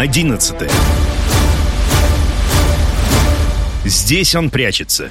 11. Здесь он прячется.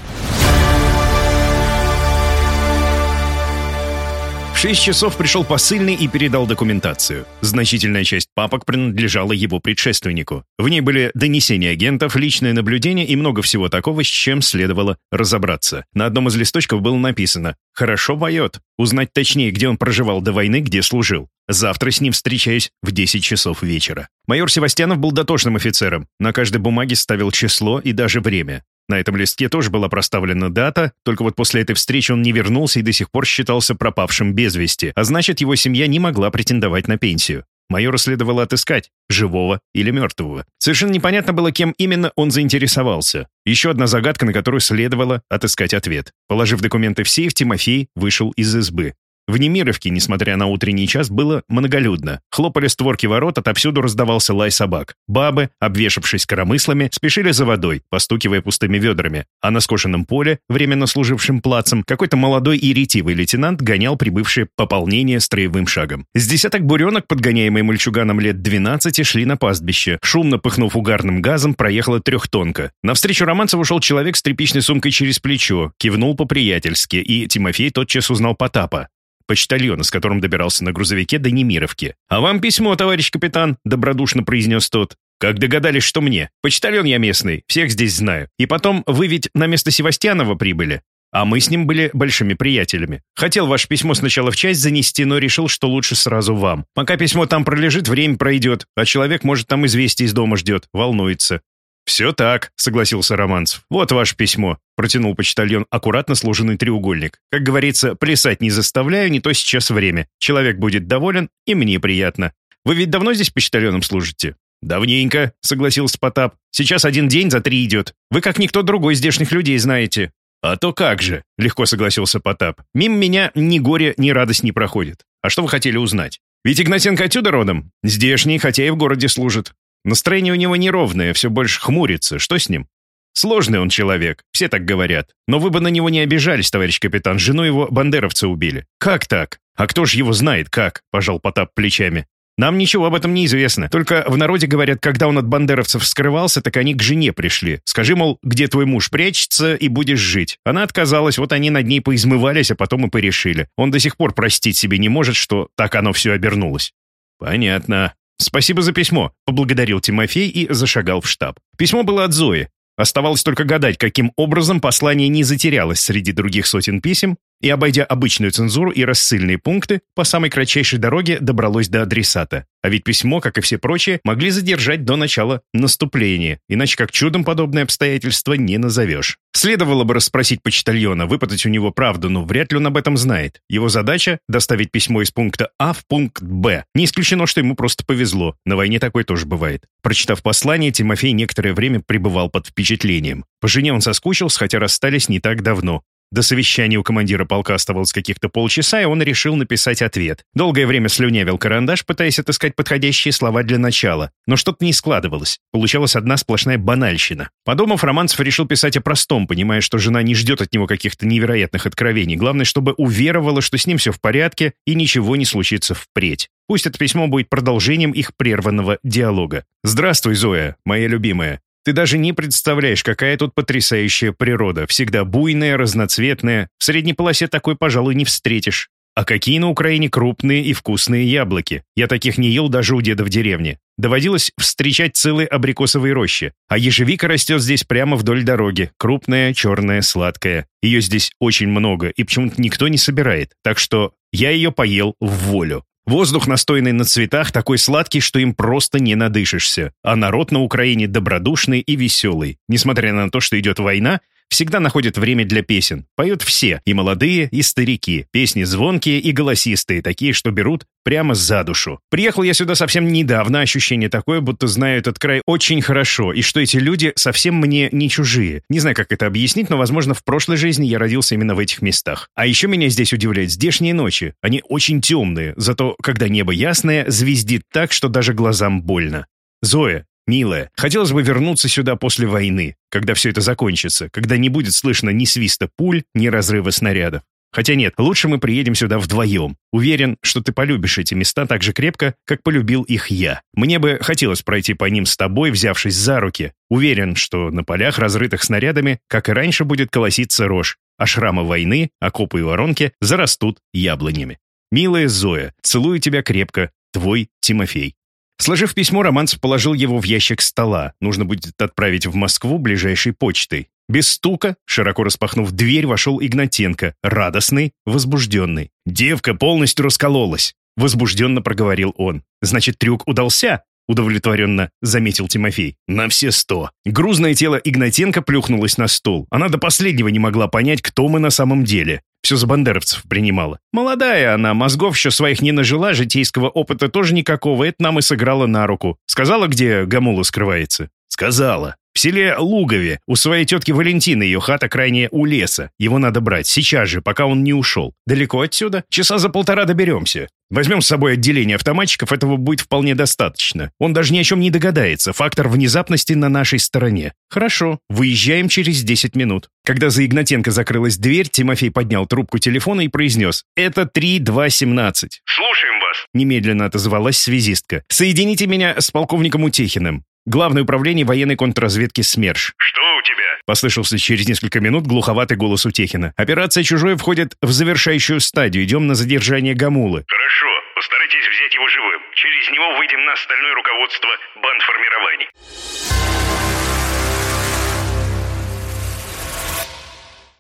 6 часов пришел посыльный и передал документацию. Значительная часть папок принадлежала его предшественнику. В ней были донесения агентов, личное наблюдение и много всего такого, с чем следовало разобраться. На одном из листочков было написано «Хорошо поет. Узнать точнее, где он проживал до войны, где служил. Завтра с ним встречаюсь в 10 часов вечера. Майор Севастьянов был дотошным офицером. На каждой бумаге ставил число и даже время. На этом листке тоже была проставлена дата, только вот после этой встречи он не вернулся и до сих пор считался пропавшим без вести, а значит, его семья не могла претендовать на пенсию. Майора следовало отыскать, живого или мертвого. Совершенно непонятно было, кем именно он заинтересовался. Еще одна загадка, на которую следовало отыскать ответ. Положив документы в сейф, Тимофей вышел из избы. В Немировке, несмотря на утренний час, было многолюдно. Хлопали створки ворот, отовсюду раздавался лай собак. Бабы, обвешавшись коромыслами, спешили за водой, постукивая пустыми ведрами. А на скошенном поле, временно служившим плацем, какой-то молодой и ретивый лейтенант гонял прибывшее пополнение строевым шагом. С десяток буренок, подгоняемые мальчуганом лет 12, шли на пастбище. Шумно пыхнув угарным газом, проехала трехтонка. Навстречу Романцеву ушел человек с тряпичной сумкой через плечо, кивнул по-приятельски, и Тимофей тотчас узнал Потапа почтальона, с которым добирался на грузовике до Немировки. «А вам письмо, товарищ капитан», — добродушно произнес тот. «Как догадались, что мне? Почтальон я местный, всех здесь знаю. И потом, вы ведь на место Севастьянова прибыли. А мы с ним были большими приятелями. Хотел ваше письмо сначала в часть занести, но решил, что лучше сразу вам. Пока письмо там пролежит, время пройдет, а человек, может, там известие из дома ждет, волнуется. «Все так», — согласился Романцев. «Вот ваше письмо», — протянул почтальон аккуратно сложенный треугольник. «Как говорится, плясать не заставляю, не то сейчас время. Человек будет доволен, и мне приятно. Вы ведь давно здесь почтальоном служите?» «Давненько», — согласился Потап. «Сейчас один день за три идет. Вы, как никто другой, здешних людей знаете». «А то как же», — легко согласился Потап. «Мимо меня ни горе, ни радость не проходит. А что вы хотели узнать?» «Ведь Игнатенко отсюда родом? Здешний, хотя и в городе служит. Настроение у него неровное, все больше хмурится. Что с ним? Сложный он человек, все так говорят. Но вы бы на него не обижались, товарищ капитан. Жену его бандеровцы убили. Как так? А кто ж его знает, как? Пожал Потап плечами. Нам ничего об этом не известно. Только в народе говорят, когда он от бандеровцев скрывался, так они к жене пришли. Скажи, мол, где твой муж прячется, и будешь жить. Она отказалась, вот они над ней поизмывались, а потом и порешили. Он до сих пор простить себе не может, что так оно все обернулось. Понятно. «Спасибо за письмо», — поблагодарил Тимофей и зашагал в штаб. Письмо было от Зои. Оставалось только гадать, каким образом послание не затерялось среди других сотен писем, и, обойдя обычную цензуру и рассыльные пункты, по самой кратчайшей дороге добралось до адресата. А ведь письмо, как и все прочие, могли задержать до начала наступления, иначе как чудом подобное обстоятельство не назовешь. Следовало бы расспросить почтальона, выпытать у него правду, но вряд ли он об этом знает. Его задача — доставить письмо из пункта А в пункт Б. Не исключено, что ему просто повезло. На войне такое тоже бывает. Прочитав послание, Тимофей некоторое время пребывал под впечатлением. По жене он соскучился, хотя расстались не так давно. До совещания у командира полка оставалось каких-то полчаса, и он решил написать ответ. Долгое время слюнявил карандаш, пытаясь отыскать подходящие слова для начала. Но что-то не складывалось. Получалась одна сплошная банальщина. Подумав, Романцев решил писать о простом, понимая, что жена не ждет от него каких-то невероятных откровений. Главное, чтобы уверовала, что с ним все в порядке и ничего не случится впредь. Пусть это письмо будет продолжением их прерванного диалога. «Здравствуй, Зоя, моя любимая. Ты даже не представляешь, какая тут потрясающая природа. Всегда буйная, разноцветная. В средней полосе такой, пожалуй, не встретишь. А какие на Украине крупные и вкусные яблоки. Я таких не ел даже у деда в деревне. Доводилось встречать целые абрикосовые рощи. А ежевика растет здесь прямо вдоль дороги. Крупная, черная, сладкая. Ее здесь очень много, и почему-то никто не собирает. Так что я ее поел в волю. Воздух, настойный на цветах, такой сладкий, что им просто не надышишься. А народ на Украине добродушный и веселый. Несмотря на то, что идет война, всегда находят время для песен. Поют все, и молодые, и старики. Песни звонкие и голосистые, такие, что берут прямо за душу. Приехал я сюда совсем недавно, ощущение такое, будто знаю этот край очень хорошо, и что эти люди совсем мне не чужие. Не знаю, как это объяснить, но, возможно, в прошлой жизни я родился именно в этих местах. А еще меня здесь удивляют здешние ночи. Они очень темные, зато, когда небо ясное, звездит так, что даже глазам больно. Зоя, Милая, хотелось бы вернуться сюда после войны, когда все это закончится, когда не будет слышно ни свиста пуль, ни разрыва снарядов. Хотя нет, лучше мы приедем сюда вдвоем. Уверен, что ты полюбишь эти места так же крепко, как полюбил их я. Мне бы хотелось пройти по ним с тобой, взявшись за руки. Уверен, что на полях, разрытых снарядами, как и раньше, будет колоситься рожь, а шрамы войны, окопы и воронки зарастут яблонями. Милая Зоя, целую тебя крепко, твой Тимофей. Сложив письмо, Романцев положил его в ящик стола. Нужно будет отправить в Москву ближайшей почтой. Без стука, широко распахнув дверь, вошел Игнатенко, радостный, возбужденный. «Девка полностью раскололась», — возбужденно проговорил он. «Значит, трюк удался?» — удовлетворенно заметил Тимофей. «На все сто». Грузное тело Игнатенко плюхнулось на стол. Она до последнего не могла понять, кто мы на самом деле. Все за бандеровцев принимала. Молодая она, мозгов еще своих не нажила, житейского опыта тоже никакого, это нам и сыграло на руку. Сказала, где Гамула скрывается? Сказала. В селе Лугове, у своей тетки Валентины, ее хата крайне у леса. Его надо брать, сейчас же, пока он не ушел. Далеко отсюда? Часа за полтора доберемся. Возьмем с собой отделение автоматчиков, этого будет вполне достаточно. Он даже ни о чем не догадается, фактор внезапности на нашей стороне. Хорошо, выезжаем через 10 минут. Когда за Игнатенко закрылась дверь, Тимофей поднял трубку телефона и произнес «Это 3217». «Слушаем вас», — немедленно отозвалась связистка. «Соедините меня с полковником Утехиным. Главное управление военной контрразведки СМЕРШ. «Что у тебя?» Послышался через несколько минут глуховатый голос Утехина. «Операция «Чужой» входит в завершающую стадию. Идем на задержание Гамулы». «Хорошо. Постарайтесь взять его живым. Через него выйдем на остальное руководство бандформирований».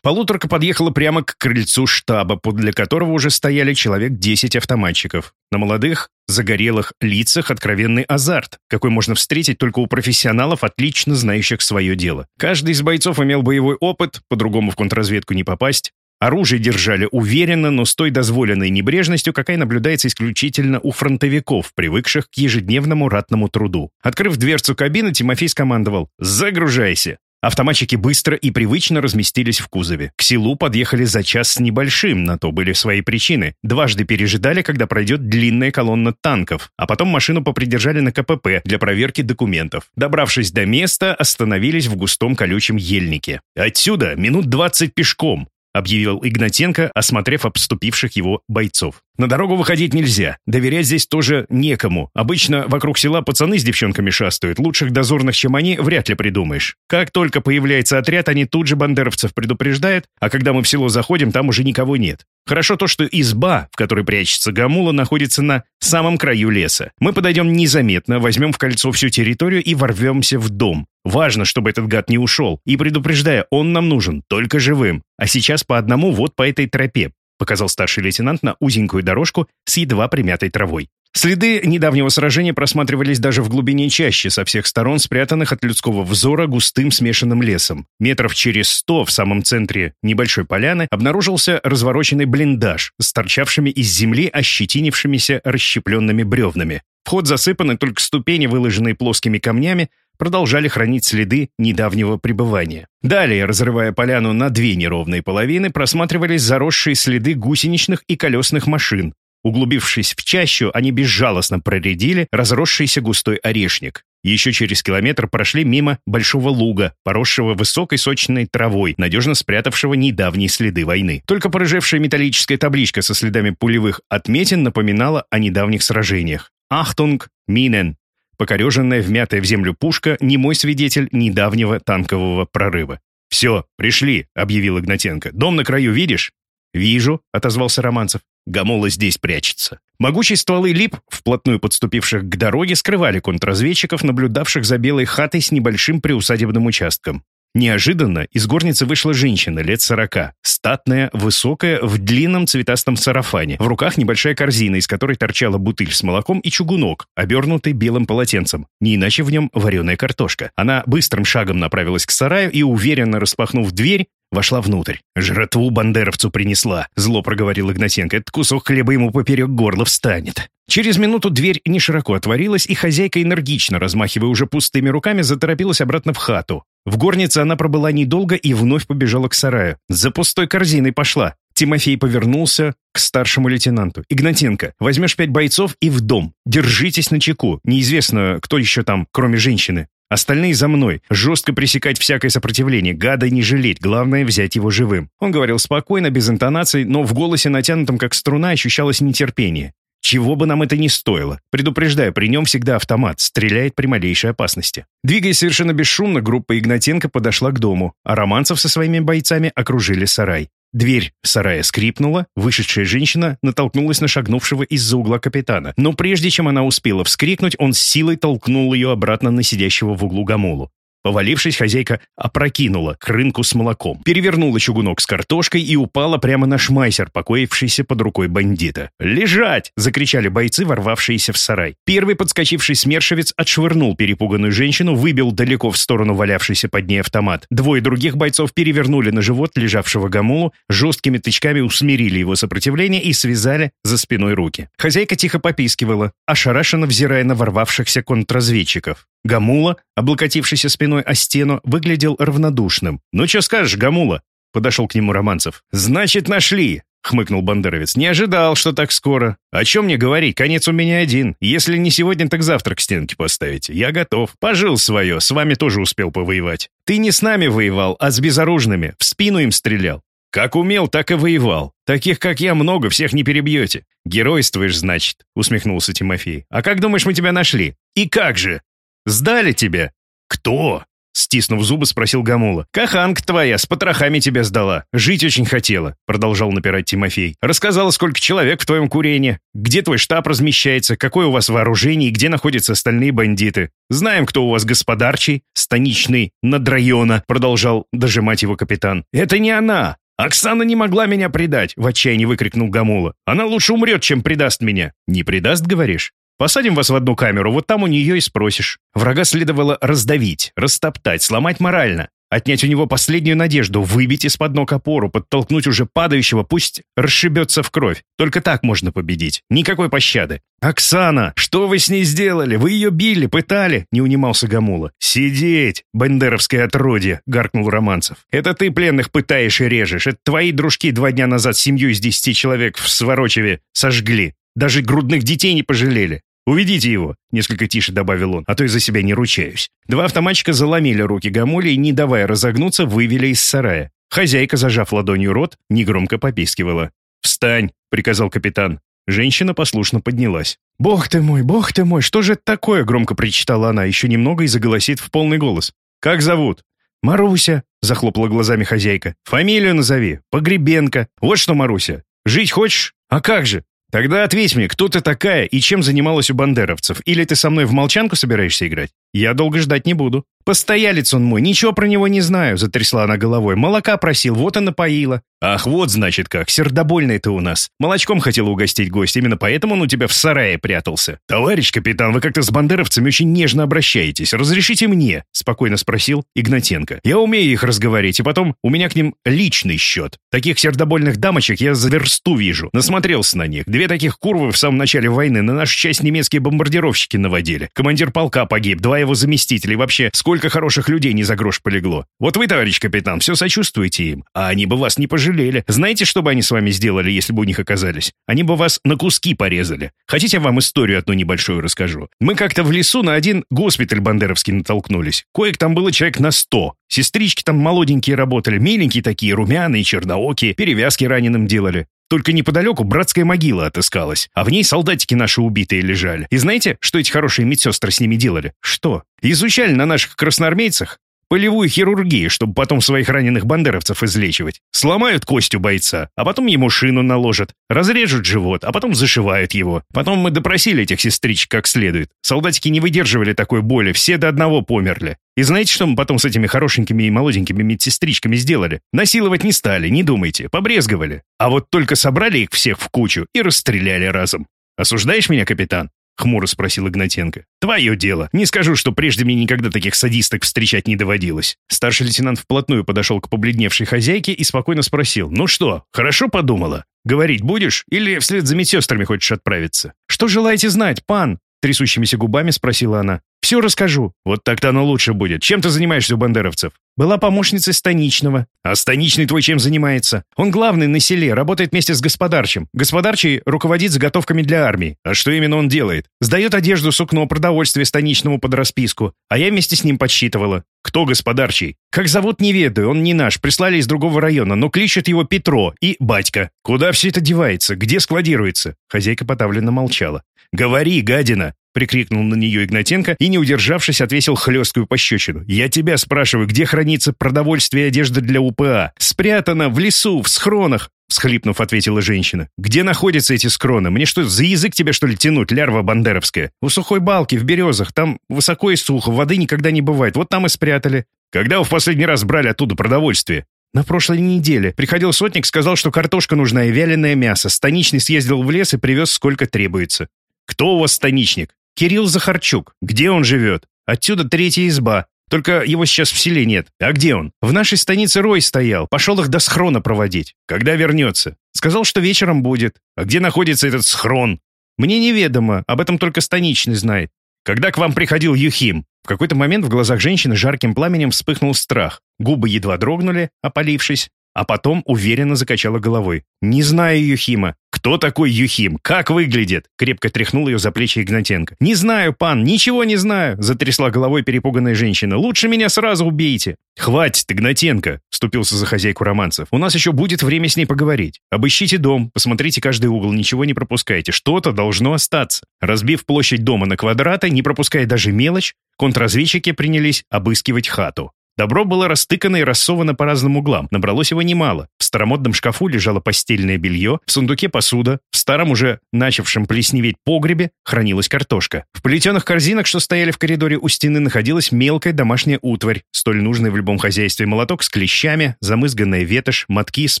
Полуторка подъехала прямо к крыльцу штаба, подле которого уже стояли человек 10 автоматчиков. На молодых, загорелых лицах откровенный азарт, какой можно встретить только у профессионалов, отлично знающих свое дело. Каждый из бойцов имел боевой опыт, по-другому в контрразведку не попасть. Оружие держали уверенно, но с той дозволенной небрежностью, какая наблюдается исключительно у фронтовиков, привыкших к ежедневному ратному труду. Открыв дверцу кабины, Тимофей скомандовал «Загружайся!». Автоматчики быстро и привычно разместились в кузове. К селу подъехали за час с небольшим, на то были свои причины. Дважды пережидали, когда пройдет длинная колонна танков, а потом машину попридержали на КПП для проверки документов. Добравшись до места, остановились в густом колючем ельнике. Отсюда минут двадцать пешком, объявил Игнатенко, осмотрев обступивших его бойцов. «На дорогу выходить нельзя. Доверять здесь тоже некому. Обычно вокруг села пацаны с девчонками шастают. Лучших дозорных, чем они, вряд ли придумаешь. Как только появляется отряд, они тут же бандеровцев предупреждают, а когда мы в село заходим, там уже никого нет. Хорошо то, что изба, в которой прячется Гамула, находится на самом краю леса. Мы подойдем незаметно, возьмем в кольцо всю территорию и ворвемся в дом. Важно, чтобы этот гад не ушел. И предупреждая, он нам нужен, только живым. А сейчас по одному вот по этой тропе, показал старший лейтенант на узенькую дорожку с едва примятой травой. Следы недавнего сражения просматривались даже в глубине чаще, со всех сторон спрятанных от людского взора густым смешанным лесом. Метров через сто в самом центре небольшой поляны обнаружился развороченный блиндаж с торчавшими из земли ощетинившимися расщепленными бревнами. Вход засыпан, и только ступени, выложенные плоскими камнями, продолжали хранить следы недавнего пребывания. Далее, разрывая поляну на две неровные половины, просматривались заросшие следы гусеничных и колесных машин. Углубившись в чащу, они безжалостно проредили разросшийся густой орешник. Еще через километр прошли мимо большого луга, поросшего высокой сочной травой, надежно спрятавшего недавние следы войны. Только порыжевшая металлическая табличка со следами пулевых отметин напоминала о недавних сражениях. «Achtung! Minen!» Покореженная, вмятая в землю пушка — не мой свидетель недавнего танкового прорыва. «Все, пришли», — объявил Игнатенко. «Дом на краю видишь?» «Вижу», — отозвался Романцев. Гамола здесь прячется. Могучие стволы лип, вплотную подступивших к дороге, скрывали контрразведчиков, наблюдавших за белой хатой с небольшим приусадебным участком. Неожиданно из горницы вышла женщина лет сорока, статная, высокая, в длинном цветастом сарафане. В руках небольшая корзина, из которой торчала бутыль с молоком и чугунок, обернутый белым полотенцем. Не иначе в нем вареная картошка. Она быстрым шагом направилась к сараю и, уверенно распахнув дверь, Вошла внутрь. «Жратву бандеровцу принесла», — зло проговорил Игнатенко. «Этот кусок хлеба ему поперек горла встанет». Через минуту дверь не широко отворилась, и хозяйка энергично, размахивая уже пустыми руками, заторопилась обратно в хату. В горнице она пробыла недолго и вновь побежала к сараю. За пустой корзиной пошла. Тимофей повернулся к старшему лейтенанту. «Игнатенко, возьмешь пять бойцов и в дом. Держитесь на чеку. Неизвестно, кто еще там, кроме женщины. Остальные за мной. Жестко пресекать всякое сопротивление. Гада не жалеть. Главное, взять его живым». Он говорил спокойно, без интонаций, но в голосе, натянутом как струна, ощущалось нетерпение. Чего бы нам это ни стоило. Предупреждаю, при нем всегда автомат, стреляет при малейшей опасности. Двигаясь совершенно бесшумно, группа Игнатенко подошла к дому, а Романцев со своими бойцами окружили сарай. Дверь сарая скрипнула, вышедшая женщина натолкнулась на шагнувшего из-за угла капитана. Но прежде чем она успела вскрикнуть, он с силой толкнул ее обратно на сидящего в углу Гамулу. Повалившись, хозяйка опрокинула крынку с молоком, перевернула чугунок с картошкой и упала прямо на шмайсер, покоившийся под рукой бандита. «Лежать!» — закричали бойцы, ворвавшиеся в сарай. Первый подскочивший смершевец отшвырнул перепуганную женщину, выбил далеко в сторону валявшийся под ней автомат. Двое других бойцов перевернули на живот лежавшего Гамулу, жесткими тычками усмирили его сопротивление и связали за спиной руки. Хозяйка тихо попискивала, ошарашенно взирая на ворвавшихся контрразведчиков. Гамула, облокотившийся спиной о стену, выглядел равнодушным. «Ну что скажешь, Гамула?» — подошел к нему Романцев. «Значит, нашли!» — хмыкнул Бандеровец. «Не ожидал, что так скоро. О чем мне говорить? Конец у меня один. Если не сегодня, так завтра к стенке поставите. Я готов. Пожил свое, с вами тоже успел повоевать. Ты не с нами воевал, а с безоружными. В спину им стрелял. Как умел, так и воевал. Таких, как я, много, всех не перебьете. Геройствуешь, значит», — усмехнулся Тимофей. «А как думаешь, мы тебя нашли? И как же?» Сдали тебе?» «Кто?» — стиснув зубы, спросил Гамула. «Каханка твоя с потрохами тебя сдала. Жить очень хотела», — продолжал напирать Тимофей. «Рассказала, сколько человек в твоем курении, где твой штаб размещается, какое у вас вооружение и где находятся остальные бандиты. Знаем, кто у вас господарчий, станичный, надрайона», — продолжал дожимать его капитан. «Это не она. «Оксана не могла меня предать!» — в отчаянии выкрикнул Гамула. «Она лучше умрет, чем предаст меня!» «Не предаст, говоришь?» Посадим вас в одну камеру, вот там у нее и спросишь. Врага следовало раздавить, растоптать, сломать морально. Отнять у него последнюю надежду, выбить из-под ног опору, подтолкнуть уже падающего, пусть расшибется в кровь. Только так можно победить. Никакой пощады. «Оксана, что вы с ней сделали? Вы ее били, пытали?» — не унимался Гамула. «Сидеть, бандеровское отродье!» — гаркнул Романцев. «Это ты пленных пытаешь и режешь. Это твои дружки два дня назад семью из десяти человек в Сворочеве сожгли. Даже грудных детей не пожалели. «Уведите его», — несколько тише добавил он, «а то я за себя не ручаюсь». Два автоматчика заломили руки Гамули и, не давая разогнуться, вывели из сарая. Хозяйка, зажав ладонью рот, негромко попискивала. «Встань», — приказал капитан. Женщина послушно поднялась. «Бог ты мой, бог ты мой, что же это такое?» — громко причитала она, еще немного и заголосит в полный голос. «Как зовут?» «Маруся», — захлопала глазами хозяйка. «Фамилию назови. Погребенко. Вот что, Маруся. Жить хочешь? А как же? Тогда ответь мне, кто ты такая и чем занималась у бандеровцев? Или ты со мной в молчанку собираешься играть? Я долго ждать не буду. Постоялец он мой, ничего про него не знаю, затрясла она головой. Молока просил, вот и напоила. Ах, вот значит как, сердобольный ты у нас. Молочком хотел угостить гость, именно поэтому он у тебя в сарае прятался. Товарищ капитан, вы как-то с бандеровцами очень нежно обращаетесь. Разрешите мне? Спокойно спросил Игнатенко. Я умею их разговорить, и потом у меня к ним личный счет. Таких сердобольных дамочек я за версту вижу. Насмотрелся на них. Две таких курвы в самом начале войны на нашу часть немецкие бомбардировщики наводили. Командир полка погиб, два его заместителя. Вообще, сколько хороших людей не за грош полегло. Вот вы, товарищ капитан, все сочувствуете им, а они бы вас не пожалели. Знаете, что бы они с вами сделали, если бы у них оказались? Они бы вас на куски порезали. Хотите, я вам историю одну небольшую расскажу? Мы как-то в лесу на один госпиталь бандеровский натолкнулись. Коек там было человек на сто. Сестрички там молоденькие работали, миленькие такие, румяные, черноокие, перевязки раненым делали. Только неподалеку братская могила отыскалась, а в ней солдатики наши убитые лежали. И знаете, что эти хорошие медсестры с ними делали? Что? Изучали на наших красноармейцах полевую хирургию, чтобы потом своих раненых бандеровцев излечивать. Сломают кость у бойца, а потом ему шину наложат, разрежут живот, а потом зашивают его. Потом мы допросили этих сестричек как следует. Солдатики не выдерживали такой боли, все до одного померли. И знаете, что мы потом с этими хорошенькими и молоденькими медсестричками сделали? Насиловать не стали, не думайте, побрезговали. А вот только собрали их всех в кучу и расстреляли разом. Осуждаешь меня, капитан? — хмуро спросил Игнатенко. «Твое дело. Не скажу, что прежде мне никогда таких садисток встречать не доводилось». Старший лейтенант вплотную подошел к побледневшей хозяйке и спокойно спросил. «Ну что, хорошо подумала? Говорить будешь? Или вслед за медсестрами хочешь отправиться?» «Что желаете знать, пан?» Трясущимися губами спросила она. Все расскажу. Вот так-то оно лучше будет. Чем ты занимаешься у бандеровцев? Была помощницей станичного. А станичный твой чем занимается? Он главный на селе, работает вместе с господарчим. Господарчий руководит заготовками для армии. А что именно он делает? Сдает одежду, сукно, продовольствие станичному под расписку. А я вместе с ним подсчитывала. Кто господарчий? Как зовут, не ведаю, он не наш, прислали из другого района, но кличут его Петро и батька. Куда все это девается? Где складируется? Хозяйка потавленно молчала. «Говори, гадина!» Прикрикнул на нее Игнатенко и, не удержавшись, отвесил хлесткую пощечину. «Я тебя спрашиваю, где хранится продовольствие и одежда для УПА? Спрятано в лесу, в схронах!» Всхлипнув, ответила женщина. «Где находятся эти скроны? Мне что, за язык тебя, что ли, тянуть, лярва бандеровская? У сухой балки, в березах. Там высоко и сухо, воды никогда не бывает. Вот там и спрятали. Когда вы в последний раз брали оттуда продовольствие?» На прошлой неделе приходил сотник, сказал, что картошка нужна и вяленое мясо. Станичный съездил в лес и привез сколько требуется. «Кто у вас станичник?» Кирилл Захарчук. Где он живет? Отсюда третья изба. Только его сейчас в селе нет. А где он? В нашей станице Рой стоял. Пошел их до схрона проводить. Когда вернется? Сказал, что вечером будет. А где находится этот схрон? Мне неведомо. Об этом только станичный знает. Когда к вам приходил Юхим? В какой-то момент в глазах женщины жарким пламенем вспыхнул страх. Губы едва дрогнули, опалившись а потом уверенно закачала головой. «Не знаю Юхима». «Кто такой Юхим? Как выглядит?» Крепко тряхнул ее за плечи Игнатенко. «Не знаю, пан, ничего не знаю», затрясла головой перепуганная женщина. «Лучше меня сразу убейте». «Хватит, Игнатенко», вступился за хозяйку романцев. «У нас еще будет время с ней поговорить. Обыщите дом, посмотрите каждый угол, ничего не пропускайте. Что-то должно остаться». Разбив площадь дома на квадраты, не пропуская даже мелочь, контрразведчики принялись обыскивать хату. Добро было растыкано и рассовано по разным углам. Набралось его немало. В старомодном шкафу лежало постельное белье, в сундуке посуда, в старом уже начавшем плесневеть погребе хранилась картошка. В плетеных корзинах, что стояли в коридоре у стены, находилась мелкая домашняя утварь, столь нужная в любом хозяйстве молоток с клещами, замызганная ветошь, мотки с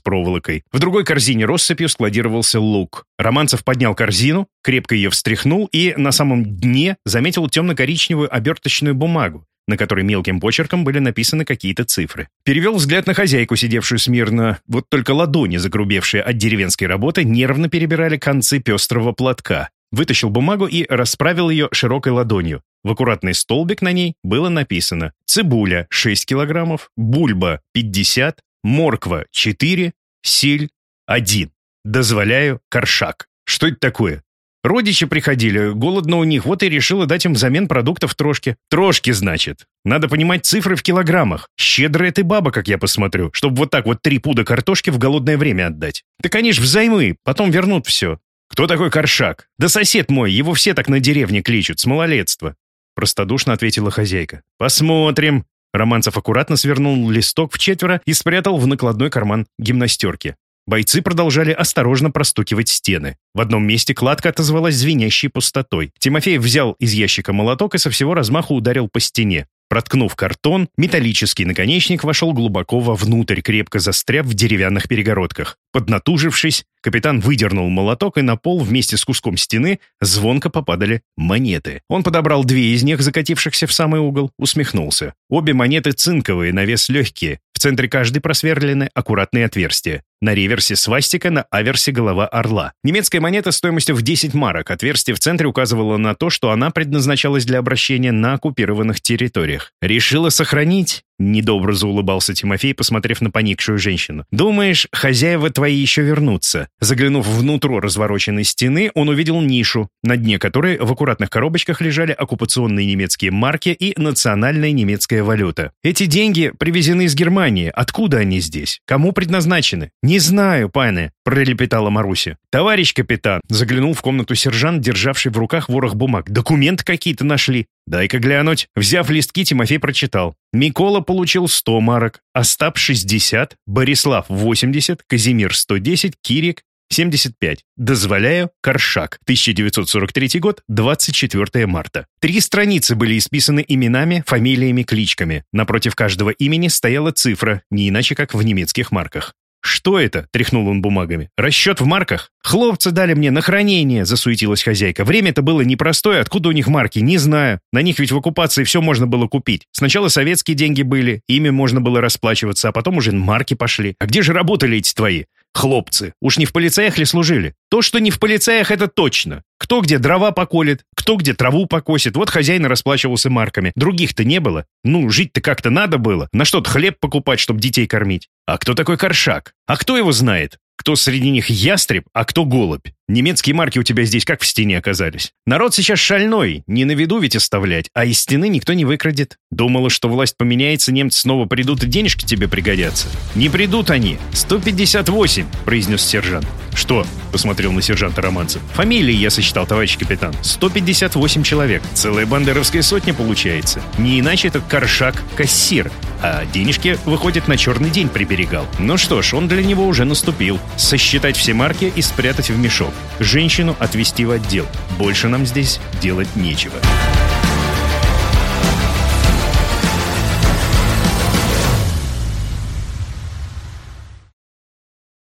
проволокой. В другой корзине россыпью складировался лук. Романцев поднял корзину, крепко ее встряхнул и на самом дне заметил темно-коричневую оберточную бумагу, на которой мелким почерком были написаны какие-то цифры. Перевел взгляд на хозяйку, сидевшую смирно. Вот только ладони, загрубевшие от деревенской работы, нервно перебирали концы пестрого платка. Вытащил бумагу и расправил ее широкой ладонью. В аккуратный столбик на ней было написано «Цибуля 6 килограммов, бульба 50, морква 4, силь 1. Дозволяю коршак». Что это такое? Родичи приходили, голодно у них, вот и решила дать им взамен продуктов трошки. Трошки, значит. Надо понимать цифры в килограммах. Щедрая ты баба, как я посмотрю, чтобы вот так вот три пуда картошки в голодное время отдать. Так они ж взаймы, потом вернут все. Кто такой Коршак? Да сосед мой, его все так на деревне кличут, с малолетства. Простодушно ответила хозяйка. Посмотрим. Романцев аккуратно свернул листок в четверо и спрятал в накладной карман гимнастерки. Бойцы продолжали осторожно простукивать стены. В одном месте кладка отозвалась звенящей пустотой. Тимофеев взял из ящика молоток и со всего размаху ударил по стене. Проткнув картон, металлический наконечник вошел глубоко вовнутрь, крепко застряв в деревянных перегородках. Поднатужившись, капитан выдернул молоток, и на пол вместе с куском стены звонко попадали монеты. Он подобрал две из них, закатившихся в самый угол, усмехнулся. Обе монеты цинковые, на вес легкие. В центре каждой просверлены аккуратные отверстия. На реверсе свастика, на аверсе голова орла. Немецкая монета стоимостью в 10 марок. Отверстие в центре указывало на то, что она предназначалась для обращения на оккупированных территориях. Решила сохранить? Недобро заулыбался Тимофей, посмотрев на поникшую женщину. «Думаешь, хозяева твои еще вернутся?» Заглянув внутрь развороченной стены, он увидел нишу, на дне которой в аккуратных коробочках лежали оккупационные немецкие марки и национальная немецкая валюта. «Эти деньги привезены из Германии. Откуда они здесь? Кому предназначены?» «Не знаю, пане», — пролепетала Маруся. «Товарищ капитан», — заглянул в комнату сержант, державший в руках ворох бумаг. «Документы какие-то нашли». «Дай-ка глянуть». Взяв листки, Тимофей прочитал. Микола получил 100 марок, Остап 60, Борислав 80, Казимир 110, Кирик 75. Дозволяю. Коршак. 1943 год, 24 марта. Три страницы были исписаны именами, фамилиями, кличками. Напротив каждого имени стояла цифра, не иначе как в немецких марках. «Что это?» — тряхнул он бумагами. «Расчет в марках?» «Хлопцы дали мне на хранение», — засуетилась хозяйка. «Время-то было непростое, откуда у них марки, не знаю. На них ведь в оккупации все можно было купить. Сначала советские деньги были, ими можно было расплачиваться, а потом уже марки пошли. А где же работали эти твои?» Хлопцы, уж не в полицаях ли служили? То, что не в полицаях, это точно. Кто где дрова поколет, кто где траву покосит. Вот хозяин расплачивался марками. Других-то не было. Ну, жить-то как-то надо было. На что-то хлеб покупать, чтобы детей кормить. А кто такой Коршак? А кто его знает? Кто среди них ястреб, а кто голубь? Немецкие марки у тебя здесь как в стене оказались? Народ сейчас шальной, не на виду ведь оставлять, а из стены никто не выкрадет. Думала, что власть поменяется, немцы снова придут и денежки тебе пригодятся. Не придут они. 158, произнес сержант. Что? Посмотрел на сержанта Романцев. Фамилии я сосчитал, товарищ капитан. 158 человек. Целая бандеровская сотня получается. Не иначе это Коршак кассир. А денежки, выходит, на черный день приберегал. Ну что ж, он для него уже наступил. Сосчитать все марки и спрятать в мешок. Женщину отвезти в отдел. Больше нам здесь делать нечего.